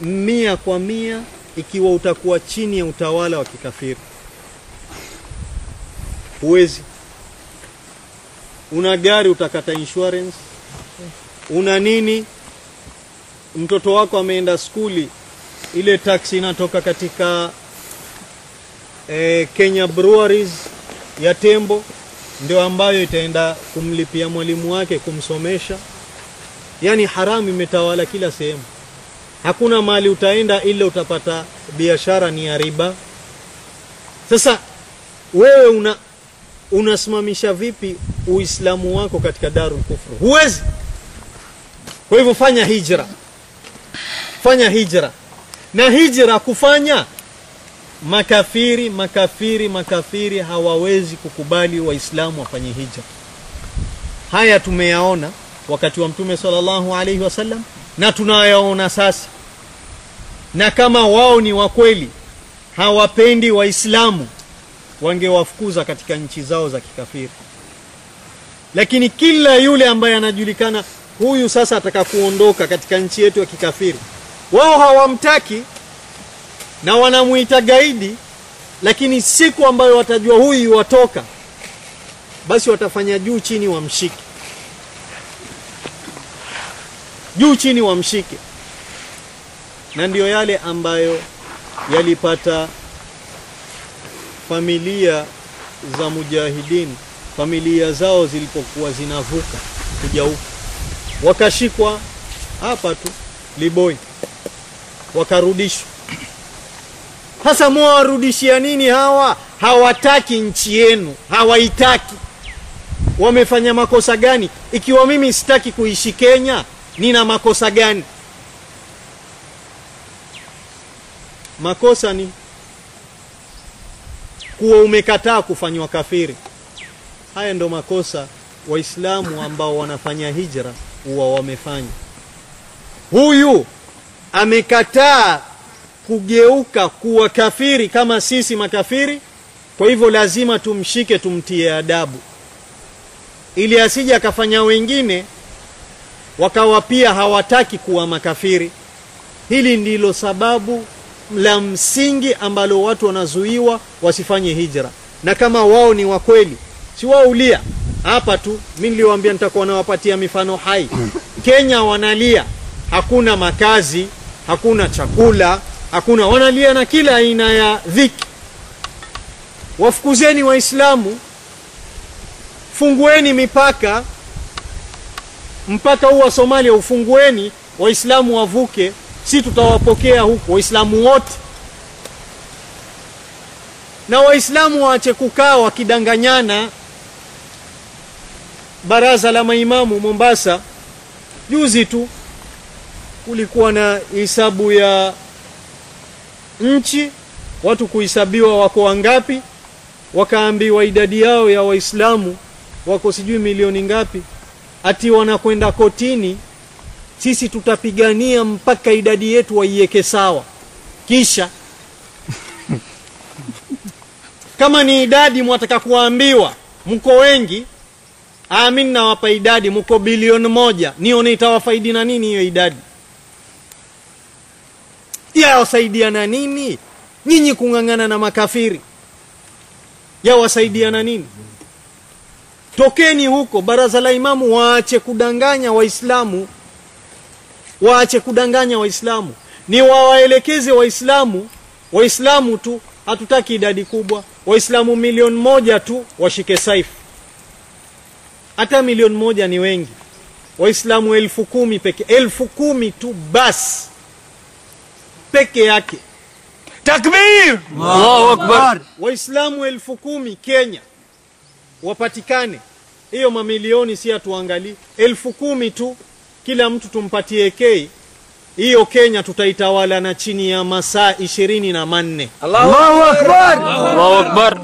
mia kwa mia ikiwa utakuwa chini ya utawala wa kikafiri. Huwezi una gari utakata insurance. Una nini? Mtoto wako ameenda skuli ile taxi inatoka katika eh, Kenya Breweries ya Tembo ndio ambayo itaenda kumlipia mwalimu wake kumsomesha. Yani haramu imetawala kila sehemu. Hakuna mali utaenda ila utapata biashara ni ya riba. Sasa wewe una unasimamisha vipi uislamu wako katika darul kufru huwezi. Kwa hivyo fanya hijra. Fanya hijra. Na hijra kufanya? Makafiri makafiri makafiri hawawezi kukubali waislamu wafanye hijra. Haya tumeyaona wakati wa mtume sallallahu alaihi wasallam na tunayaona sasa. Na kama wao ni wakweli hawapendi waislamu wangewafukuza katika nchi zao za kikafiri. Lakini kila yule ambaye anajulikana huyu sasa ataka kuondoka katika nchi yetu ya kikafiri wao hawamtaki na wanamuita gaidi lakini siku ambayo watajua huyu watoka basi watafanya juu chini wamshike. Juu chini wamshike. Na ndiyo yale ambayo yalipata familia za mujahidin familia zao zilipokuwa zinavuka kuja huku wakashikwa hapa tu liboi. Wakarudishwa. Sasa mwawarudishia nini hawa? Hawataki nchi yenu hawaitaki. Wamefanya makosa gani? Ikiwa mimi sitaki kuishi kenya nina makosa gani? Makosa ni kuwa umekataa kufanywa kafiri. Haya ndo makosa waislamu ambao wanafanya hijra huwa wamefanya. Huyu amekataa kugeuka kuwa kafiri kama sisi makafiri kwa hivyo lazima tumshike tumtie adabu. Ili asije akafanya wengine wakawa pia hawataki kuwa makafiri. Hili ndilo sababu la msingi ambalo watu wanazuiwa wasifanye hijra. Na kama wao ni wa kweli si wao ulia. Hapa tu mimi niliwaambia nitakuwa nawapatia mifano hai. Kenya wanalia. Hakuna makazi hakuna chakula hakuna wanalia na kila aina ya dhiki. Wafukuzeni waislamu. Fungueni mipaka. Mpaka huu wa somalia ufungueni waislamu wavuke si tutawapokea huko waislamu wote. Na waislamu waache kukaa wakidanganyana. Baraza la maimamu mombasa juzi tu kulikuwa na hisabu ya nchi. Watu kuhesabiwa wako wangapi? Wakaambiwa idadi yao ya waislamu wako sijui milioni ngapi. Ati wanakwenda kotini sisi tutapigania mpaka idadi yetu waiweke sawa. Kisha kama ni idadi mwataka kuambiwa mko wengi amin nawapa idadi mko bilioni moja. Nione itawafaidi na nini hiyo idadi? Yawasaidia na nini? Nyinyi kung'ang'ana na makafiri. Yawasaidia na nini? Tokeni huko baraza la imamu waache kudanganya waislamu waache kudanganya waislamu. Ni wawaelekeze waislamu. Waislamu tu hatutaki idadi kubwa. Waislamu milioni moja tu washike saifu. Hata milioni moja ni wengi. Waislamu elfu kumi peke elfu kumi tu basi peke yake. Takbir! Allahu akbar. Waislamu elfu kumi kenya wapatikane. Hiyo mamilioni si hatuangalii. Elfu kumi tu kila mtu tumpatie k. Hiyo kenya tutaitawala na chini ya masaa ishirini na manne. Allahu akbar. Allahu akbar.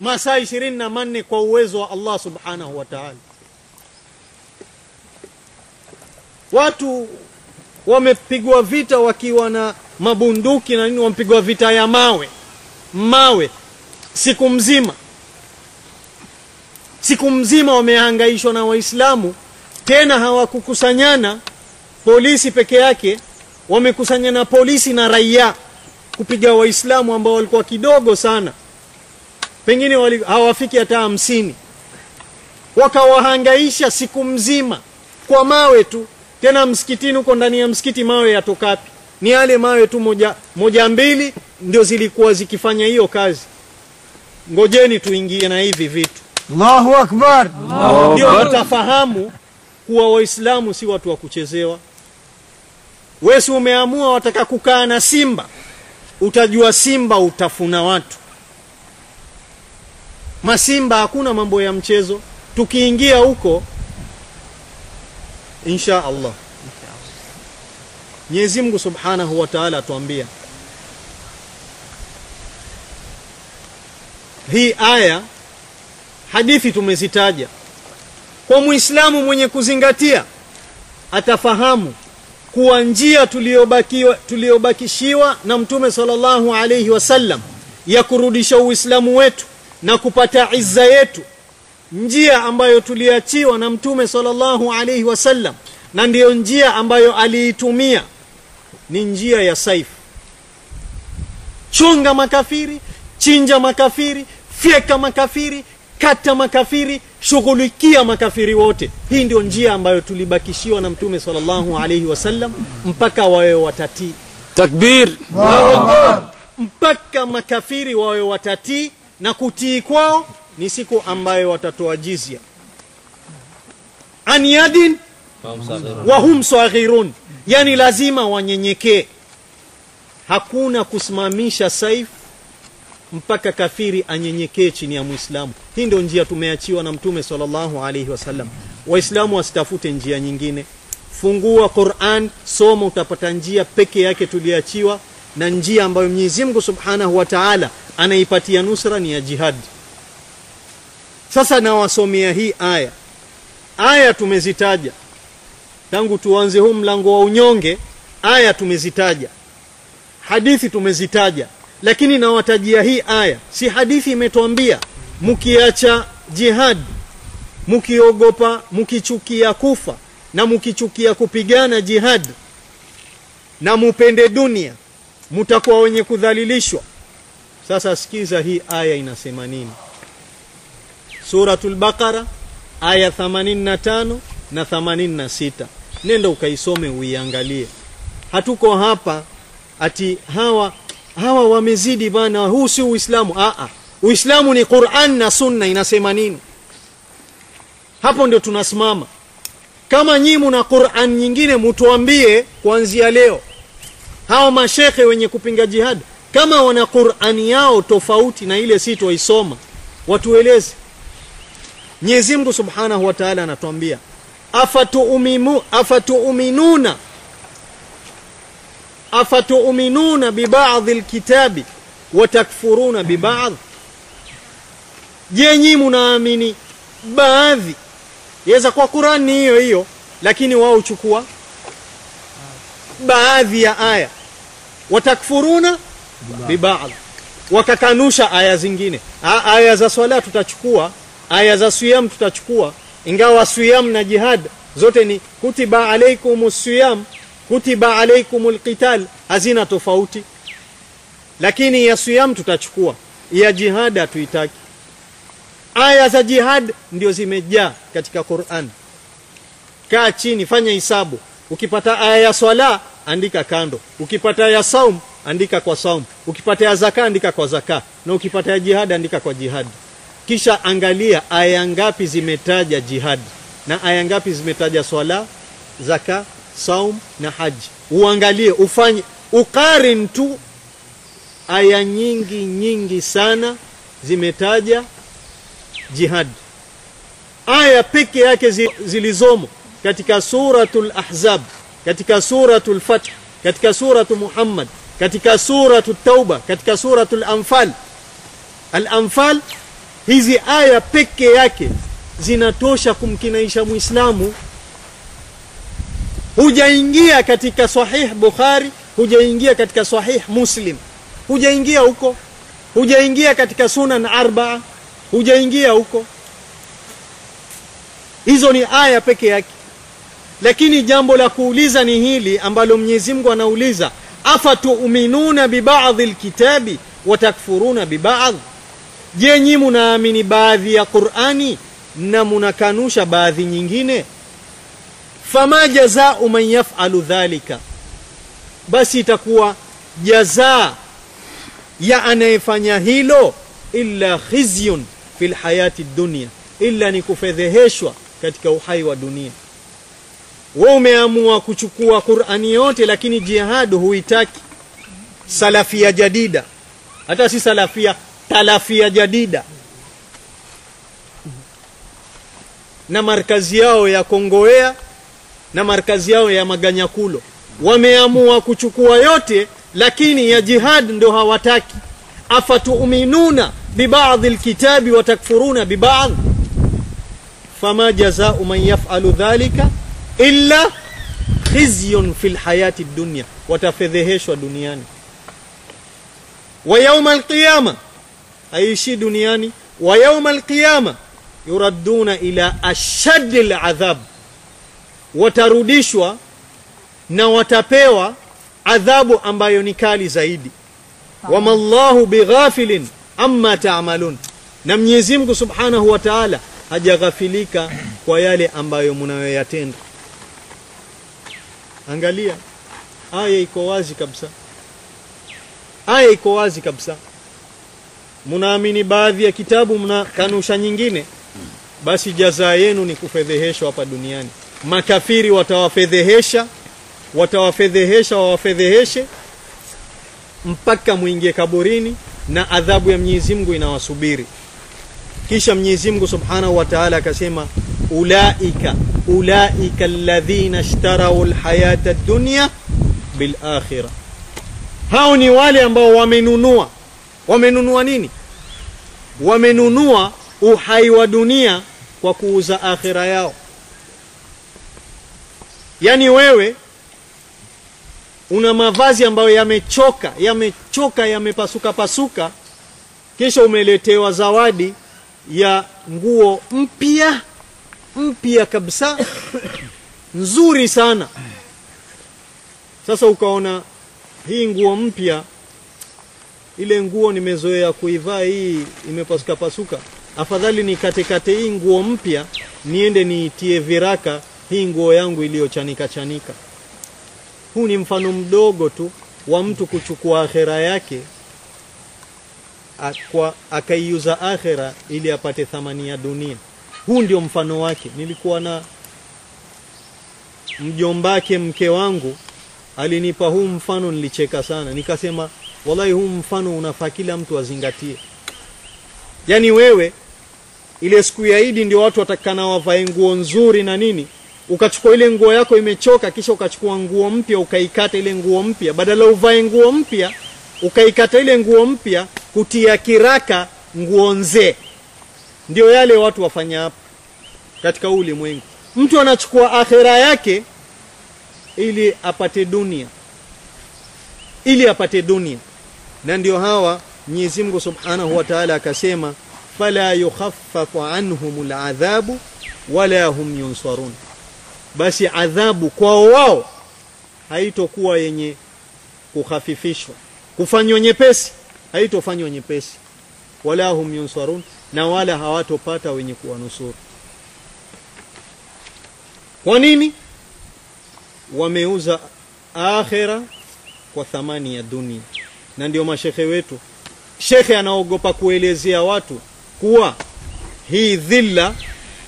Masaa ishirini na manne kwa uwezo wa allah subhanahu wa taala. Watu wamepigwa vita wakiwa na mabunduki na nini wamepigwa vita ya mawe. Mawe. Siku mzima. Siku mzima wamehangaishwa na waislamu tena hawakukusanyana polisi peke yake wamekusanyana polisi na raia kupiga waislamu ambao walikuwa kidogo sana. Pengine wali, hawafiki hata hamsini. Wakawahangaisha siku mzima kwa mawe tu. Tena msikitini huko ndani ya msikiti mawe yatokapi. Ni yale mawe tu moja, moja mbili ndio zilikuwa zikifanya hiyo kazi. Ngojeni tuingie na hivi vitu. Allahu akbar. Ndio tutafahamu kuwa waislamu si watu wa kuchezewa. Wesi umeamua wataka kukaa na simba utajua simba utafuna watu. Masimba hakuna mambo ya mchezo. Tukiingia huko insha allah. Mwenyezi mungu subhanahu wa taala atuambia hii aya hadithi tumezitaja kwa muislamu mwenye kuzingatia atafahamu kuwa njia tuliyobakiwa tuliyobakishiwa na mtume sallallahu alayhi wasallam ya kurudisha uislamu wetu na kupata izza yetu njia ambayo tuliachiwa na mtume sallallahu alayhi wasallam na ndiyo njia ambayo aliitumia ni njia ya saifu. Chunga makafiri chinja makafiri fyeka makafiri kata makafiri shughulikia makafiri wote. Hii ndio njia ambayo tulibakishiwa na mtume sallallahu alayhi wasallam mpaka wawe watatii takbir. Mpaka makafiri wawe watatii na kutii kwao ni siku ambayo watatoa jizya. An yadin wa hum saghirun. Yani lazima wanyenyekee. Hakuna kusimamisha saif mpaka kafiri anyenyekee chini ya muislamu. Hii ndio njia tumeachiwa na mtume sallallahu alaihi wasallam. Waislamu wasitafute njia nyingine. Fungua quran soma utapata njia peke yake tuliachiwa na njia ambayo mwenyezi mungu subhanahu wa taala anaipatia nusra ni ya jihad. Sasa nawasomea hii aya. Aya tumezitaja. Tangu tuanze huu mlango wa unyonge aya tumezitaja. Hadithi tumezitaja lakini nawatajia hii aya. Si hadithi imetuambia mkiacha jihad mkiogopa mkichukia kufa na mkichukia kupigana jihad na mupende dunia mtakuwa wenye kudhalilishwa. Sasa sikiza hii aya inasema nini. Suratul baqara aya 85 na 86 nenda ukaisome uiangalie. Hatuko hapa ati hawa hawa wamezidi bana huu si uislamu. A uislamu ni quran na sunna inasema nini? Hapo ndio tunasimama. Kama nyinyi na quran nyingine mutuambie kuanzia leo. Hawa mashekhe wenye kupinga jihad kama wana Qur'an yao tofauti na ile si twaisoma watueleze. Mwenyezi Mungu Subhanahu wa Ta'ala anatuambia afatuumimu afatuuminuna afatuuminuna bibadhi alkitabi wa takfuruna bibadhi je nyi munaamini baadhi? Yaweza kwa Qur'an ni hiyo hiyo lakini wao uchukua baadhi ya aya. Watakfuruna bibadhi wakakanusha aya zingine. Aya za swala tutachukua aya za siyam tutachukua. Ingawa siyam na jihad zote ni kutiba alaikumus siyam kutiba alaikumul qital hazina tofauti. Lakini ya siyam tutachukua ya jihad hatuitaki. Aya za jihad ndio zimejaa katika Qur'an. Kaa chini fanya hisabu. Ukipata aya ya swala andika kando. Ukipata ya saum andika kwa saum. Ukipata ya zaka andika kwa zaka. Na ukipata ya jihad andika kwa jihad. Kisha angalia aya ngapi zimetaja jihad. Na aya ngapi zimetaja swala zaka saum na haji. Uangalie ufanye ukarin tu. Aya nyingi nyingi sana zimetaja jihad. Aya peke yake zilizomo katika suratul ahzab katika suratul fath katika suratu muhammad katika suratu tauba katika suratul anfal. Al-anfal hizi aya peke yake zinatosha kumkinaisha muislamu hujaingia katika sahih bukhari hujaingia katika sahih muslim. Hujaingia huko. Hujaingia katika sunan arba hujaingia huko. Hizo ni aya peke yake. Lakini jambo la kuuliza ni hili ambalo Mwenyezi Mungu anauliza afatu'minuna biba'dhi alkitabi wa takfuruna biba'dh je nyi munaamini baadhi ya Qur'ani na munakanusha baadhi nyingine fama jazau man yaf'alu dhalika? Basi itakuwa jazaa ya anayefanya hilo illa khizyun fil hayati dunya illa ni kufedheheshwa katika uhai wa dunia. Wewe umeamua kuchukua Qur'ani yote lakini jihad huitaki. Salafia jadida. Hata si salafia talafia jadida. Na markazi yao ya Kongowea na markazi yao ya Maganyakulo. Wameamua kuchukua yote lakini ya jihad ndo hawataki. Afatu'minuna biba'dhi alkitabi wa takfuruna biba'dh fama jazaa'u man yaf'alu dhalika illa khizyun fil hayati dunya watafedheheshwa duniani. Wa yauma alqiyama aishi duniani. Wa yauma alqiyama yuradduna ila ashaddi aladhab watarudishwa na watapewa adhabu ambayo ni kali zaidi. Wamallahu bighafilin amma taamalun, na Mwenyezi Mungu Subhanahu wa Ta'ala hajaghafilika kwa yale ambayo mnayoyatenda. Angalia aya iko wazi kabisa. Aya iko wazi kabisa. Mnaamini baadhi ya kitabu mnakanusha nyingine? Basi jazaa yenu ni kufedheheshwa hapa duniani makafiri watawafedhehesha watawafedhehesha wawafedheheshe mpaka mwingie kaburini na adhabu ya Mwenyezi Mungu inawasubiri. Kisha Mwenyezi Mungu Subhanahu wa Ta'ala akasema ulaika ulaika alladhina ishtarau alhayata ad-dunya bil hao ni wale ambao wamenunua. Wamenunua nini? Wamenunua uhai wa dunia kwa kuuza akhira yao yani wewe una mavazi ambayo yamechoka yamechoka yamepasuka pasuka kisha umeletewa zawadi ya nguo mpya mpya kabisa nzuri sana. Sasa ukaona hii nguo mpya ile nguo nimezoea kuivaa hii imepasuka pasuka. Afadhali nikatekate hii nguo mpya niende niitie viraka hii nguo yangu iliyochanika chanika. Huu ni mfano mdogo tu wa mtu kuchukua akhera yake akwa, akaiuza akhera ili apate thamani ya dunia. Huu ndio mfano wake. Nilikuwa na mjombake mke wangu alinipa huu mfano nilicheka sana. Nikasema wallahi huu mfano unafaa kila mtu azingatie. Yani wewe ile siku ya Idi ndio watu watakana wavae nguo nzuri na nini ukachukua ile nguo yako imechoka kisha ukachukua nguo mpya ukaikata ile nguo mpya. Badala uvae nguo mpya ukaikata ile nguo mpya kutia kiraka nguo nzee. Ndio yale watu wafanya hapa katika huu ulimwengu. Mtu anachukua akhera yake ili apate dunia. Ili apate dunia. Na ndio hawa Mwenyezi Mungu Subhanahu wa Ta'ala akasema fala yukhaffafu anhumul adhabu wala hum yunsarun basi adhabu kwao wao haitokuwa yenye kukhafifishwa. Kufanywa nyepesi haitofanywa nyepesi. Wala hum yunsarun na wala hawatopata wenye kuwanusuru. Kwa nini? Wameuza akhera kwa thamani ya dunia. Na ndio mashekhe wetu. Shekhe anaogopa kuelezea watu kuwa hii dhilla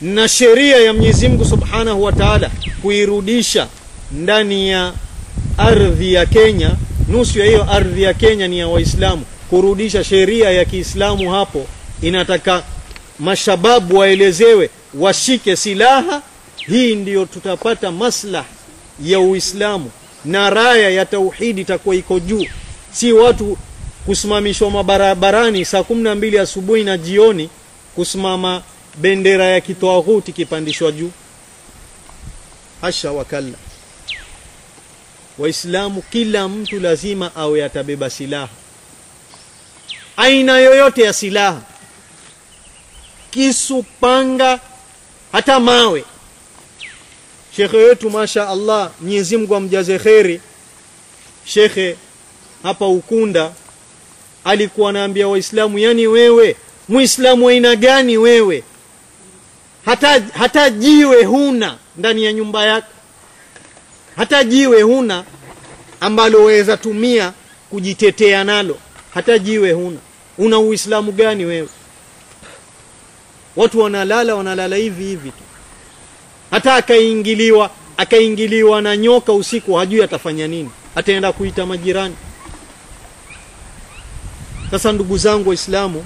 na sheria ya Mwenyezi Mungu Subhanahu wa Ta'ala kuirudisha ndani ya ardhi ya Kenya nusu ya hiyo ardhi ya Kenya ni ya Waislamu kurudisha sheria ya Kiislamu hapo inataka mashababu waelezewe washike silaha. Hii ndiyo tutapata maslah ya Uislamu na raya ya tauhidi itakuwa iko juu. Si watu kusimamishwa mabarabarani saa kumi na mbili asubuhi na jioni kusimama bendera ya kitwaghuti kipandishwa juu. Hasha wakalla. Waislamu kila mtu lazima awe atabeba silaha. Aina yoyote ya silaha. Kisu panga hata mawe. Shekhe wetu masha Allah Mwenyezi Mungu amjaze kheri. Shekhe hapa Ukunda alikuwa anaambia waislamu yani wewe muislamu aina gani wewe hata hata jiwe huna ndani ya nyumba yako. Hata jiwe huna ambalo waweza tumia kujitetea nalo. Hata jiwe huna. Una uislamu gani wewe? Watu wanalala wanalala hivi hivi tu. Hata akaingiliwa akaingiliwa na nyoka usiku hajui atafanya nini. Ataenda kuita majirani. Sasa ndugu zangu waislamu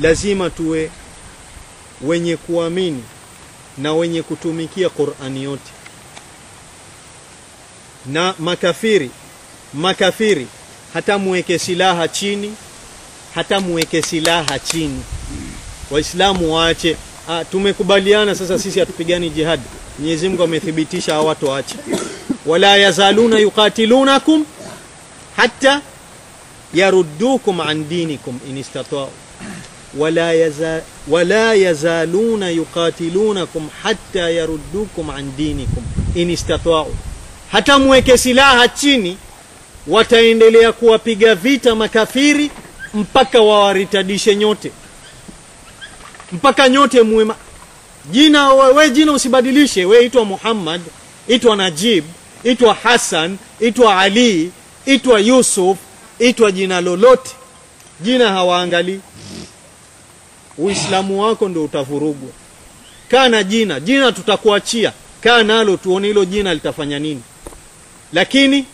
lazima tuwe wenye kuamini na wenye kutumikia Qur'ani yote. Na makafiri makafiri hata muweke silaha chini hata muweke silaha chini. Waislamu waache. Ah, tumekubaliana sasa sisi hatupigani jihad. Mwenyezi Mungu amethibitisha watu waache. Wala yazaluna yuqatilunakum hatta yaruddukum an dinikum in istata'u. Wala yaza wala yazaluna yuqatilunakum hatta yaruddukum an dinikum in istata'u. Hata mweke silaha chini wataendelea kuwapiga vita makafiri mpaka wawaritadishe nyote. Mpaka nyote muwe ma... jina we jina usibadilishe. We itwa Muhammad itwa Najib itwa Hassan itwa Ali itwa Yusuf itwa jina lolote. Jina hawaangalii Uislamu wako ndio utavurugwa. Kaa na jina jina tutakuachia. Kaa nalo tuone hilo jina litafanya nini. Lakini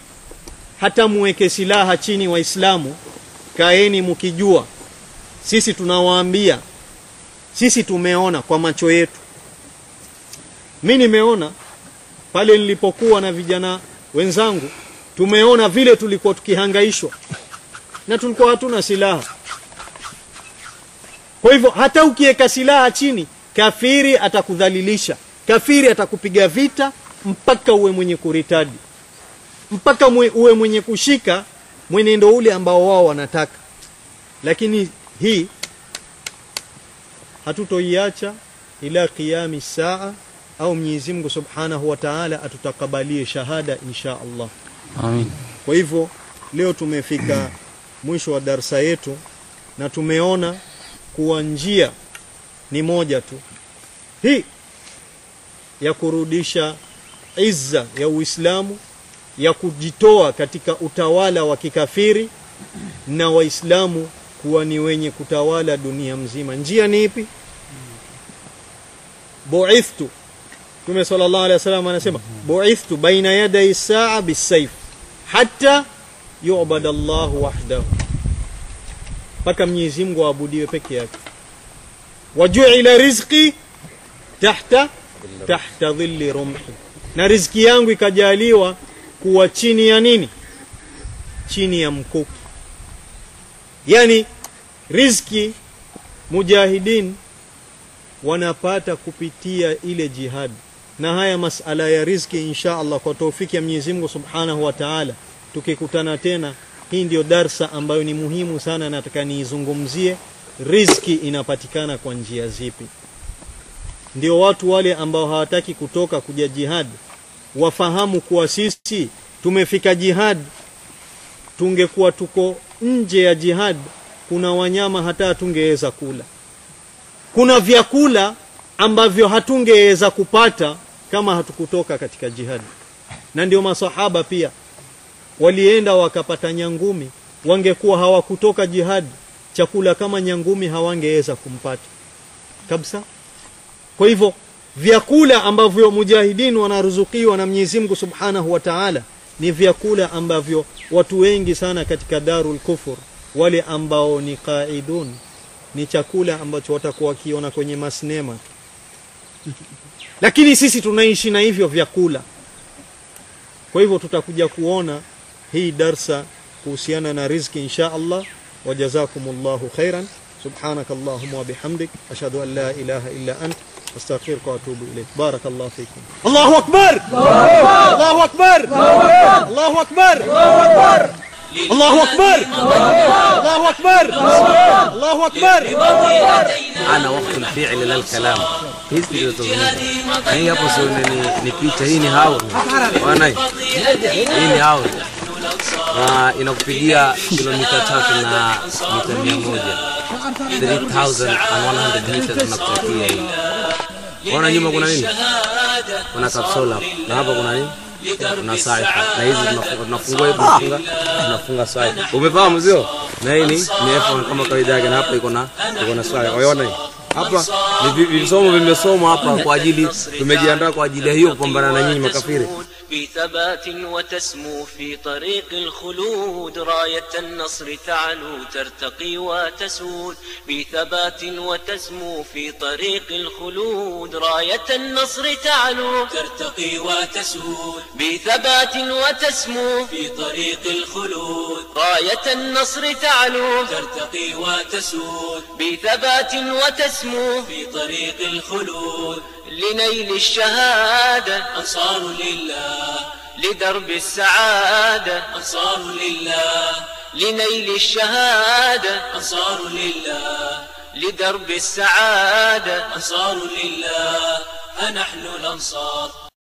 hata muweke silaha chini waislamu kaeni mkijua sisi tunawaambia sisi tumeona kwa macho yetu. Mi nimeona pale nilipokuwa na vijana wenzangu tumeona vile tulikuwa tukihangaishwa. Na tulikuwa hatuna silaha kwa hivyo hata ukiweka silaha chini kafiri atakudhalilisha. Kafiri atakupiga vita mpaka uwe mwenye kuritadi. Mpaka mwe, uwe mwenye kushika mwenendo ule ambao wao wanataka. Lakini hii hatutoiacha ila qiyami saa au Mwenyezi Mungu Subhanahu wa Ta'ala atutakabalie shahada insha Allah. Amin. kwa hivyo leo tumefika mwisho wa darsa yetu na tumeona kuwa njia ni moja tu. Hii ya kurudisha izza ya Uislamu ya kujitoa katika utawala wa kikafiri na waislamu kuwa ni wenye kutawala dunia mzima. Njia ni ipi? Bu'ithtu. Mtume sallallahu alaihi wasallam anasema bu'ithtu baina yaday saa bisayf hatta yu'bada Allah wahdahu mpaka Mwenyezi Mungu aabudiwe peke yake. Waju'ila rizqi tahta tahta dhilli rumhi. Na riziki yangu ikajaliwa kuwa chini ya nini? Chini ya mkuki. Yani riziki mujahidin wanapata kupitia ile jihad. Na haya masala ya riziki insha Allah kwa taufiki ya Mwenyezi Mungu Subhanahu wa Ta'ala tukikutana tena hii ndio darsa ambayo ni muhimu sana nataka niizungumzie. Riski inapatikana kwa njia zipi? Ndio watu wale ambao hawataki kutoka kuja jihad wafahamu kuwa sisi tumefika jihad. Tungekuwa tuko nje ya jihad kuna wanyama hata hatungeweza kula. Kuna vyakula ambavyo hatungeweza kupata kama hatukutoka katika jihad. Na ndio masahaba pia walienda wakapata nyangumi wangekuwa hawakutoka jihadi chakula kama nyangumi hawangeweza kumpata. Kabisa. Kwa hivyo vyakula ambavyo mujahidin wanaruzukiwa na Mwenyezi Mungu Subhanahu wa Ta'ala ni vyakula ambavyo watu wengi sana katika darul kufur wale ambao ni qaidun ni chakula ambacho watakuwa wakiona kwenye masinema. Lakini sisi tunaishi na hivyo vyakula. Kwa hivyo tutakuja kuona hii darsa kuhusiana na riziki insha Allah wajazakumullahu khairan سبحانك اللهم وبحمدك أشهد أن لا إله إلا أنت أستغفرك وأتوب إليك بارك الله فيكم الله أكبر الله أكبر الله أكبر الله أكبر الله أكبر الله أكبر ana wakati الفعل لا الكلام hizi zilizozungumza hii hapo sio ni, picha hii ni haul na inakupigia kilomita tatu na mita mia moja 3100 meters unakutakia hii Ona nyuma kuna nini? Kuna kapsola na hapa kuna nini? Kuna saifa na hizi tunafungua hivi tunafunga tunafunga saifa. Umefahamu sio? Na hii ni ni kama kawaida yake na hapa iko na iko na saifa. Unaona hii? Hapa ni vi- visomo vimesomwa hapa kwa ajili tumejiandaa kwa ajili ya hiyo kupambana na nyinyi makafiri. بثبات وتسمو في طريق الخلود راية النصر تعلو ترتقي وتسود. بثبات وتسمو في طريق الخلود راية النصر تعلو ترتقي وتسود. بثبات وتسمو في طريق الخلود راية النصر تعلو ترتقي وتسود. بثبات وتسمو في طريق الخلود لنيل الشهادة. أنصار لله. لدرب السعادة. أنصار لله. لنيل الشهادة. أنصار لله. لدرب السعادة. أنصار لله. ها نحن الأنصار.